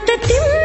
ரத்தத்தின்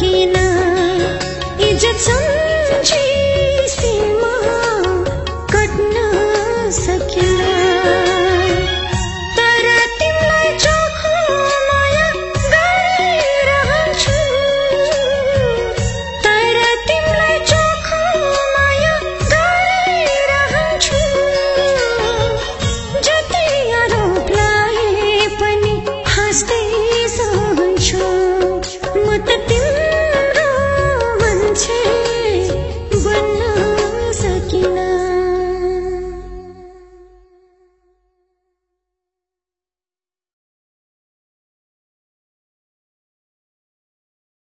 की ना